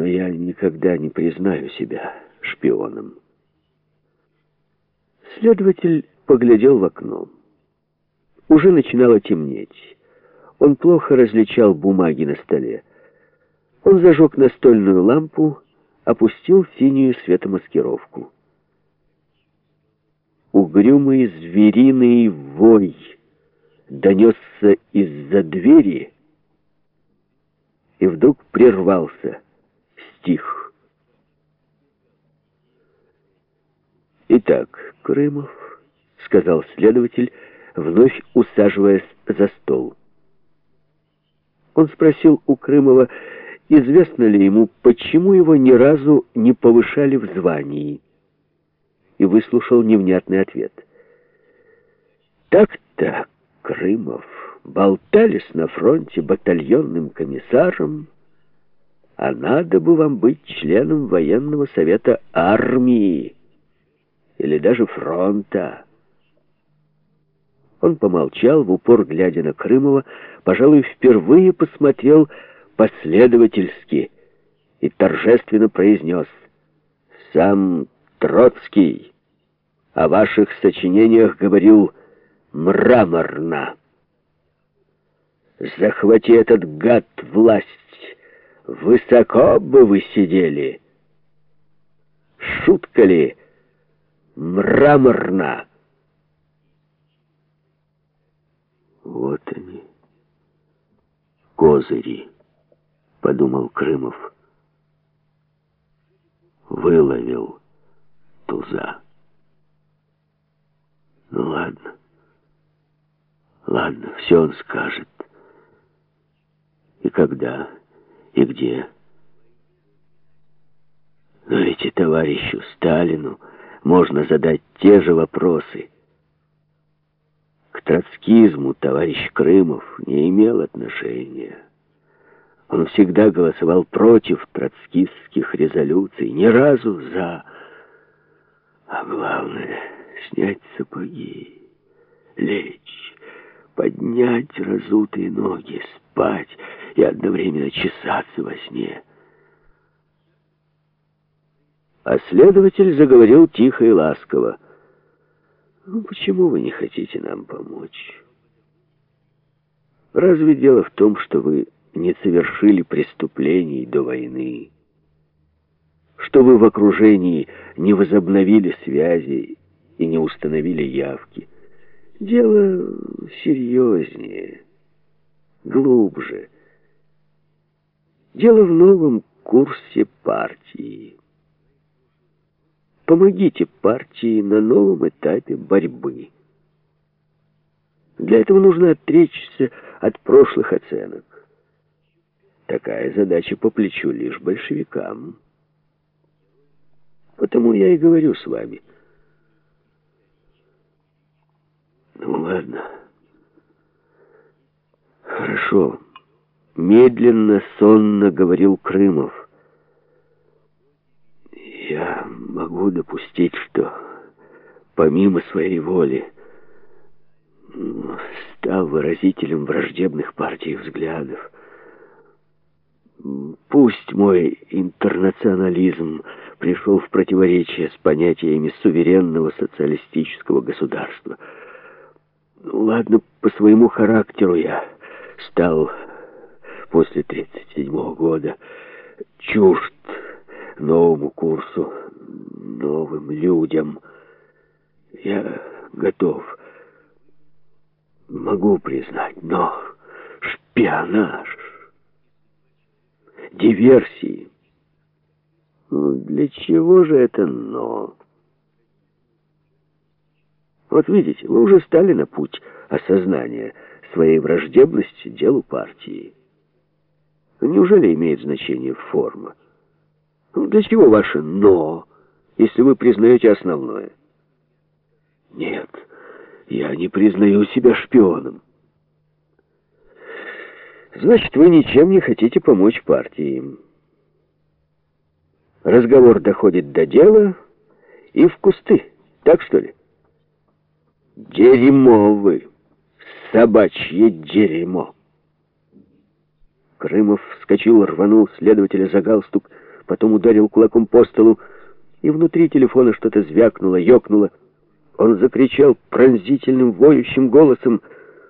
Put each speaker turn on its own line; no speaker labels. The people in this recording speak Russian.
Но я никогда не признаю себя шпионом. Следователь поглядел в окно. Уже начинало темнеть. Он плохо различал бумаги на столе. Он зажег настольную лампу, опустил синюю светомаскировку. Угрюмый звериный вой донесся из-за двери и вдруг прервался, стих. «Итак, Крымов», — сказал следователь, вновь усаживаясь за стол. Он спросил у Крымова, известно ли ему, почему его ни разу не повышали в звании, и выслушал невнятный ответ. «Так-так, Крымов, болтались на фронте батальонным комиссаром, а надо бы вам быть членом военного совета армии или даже фронта». Он помолчал, в упор глядя на Крымова, пожалуй, впервые посмотрел последовательски и торжественно произнес «Сам Троцкий о ваших сочинениях говорил мраморно. Захвати этот гад власть, высоко бы вы сидели. Шутка ли? Мраморно!»
Вот они, козыри, подумал Крымов. Выловил туза. Ну ладно. Ладно, все он скажет. И когда, и где. Но ведь и товарищу Сталину можно задать те же вопросы. К троцкизму товарищ Крымов не имел отношения. Он всегда голосовал против троцкистских резолюций, ни разу за. А главное — снять сапоги, лечь, поднять разутые ноги, спать и одновременно чесаться во сне.
А следователь заговорил тихо и ласково. Ну, почему вы не хотите нам помочь? Разве дело в том, что вы не совершили преступлений до войны? Что вы в окружении не возобновили связи и не установили явки? Дело серьезнее, глубже. Дело в новом курсе партии. Помогите партии на новом этапе борьбы. Для этого нужно отречься от прошлых оценок. Такая задача по плечу лишь большевикам. Потому я и говорю с вами.
Ну ладно. Хорошо. Медленно, сонно говорил Крымов. Я могу допустить, что помимо своей воли стал выразителем враждебных партий взглядов. Пусть мой интернационализм пришел в противоречие с понятиями суверенного социалистического государства. Ладно, по своему характеру я стал после 1937 года чужд новому курсу, новым людям. Я готов, могу признать, но шпионаж, диверсии. Ну, для чего же это «но»? Вот видите, вы уже стали на путь осознания своей враждебности делу партии. Неужели имеет значение форма? Ну, для чего ваше «но», если вы признаете основное? Нет, я не признаю себя шпионом. Значит, вы ничем не хотите помочь партии. Разговор доходит до дела и в кусты. Так что ли? Дерьмо вы, собачье дерьмо. Крымов вскочил, рванул следователя за галстук, потом ударил кулаком по столу, и внутри телефона что-то звякнуло, ёкнуло. Он закричал пронзительным, воющим голосом —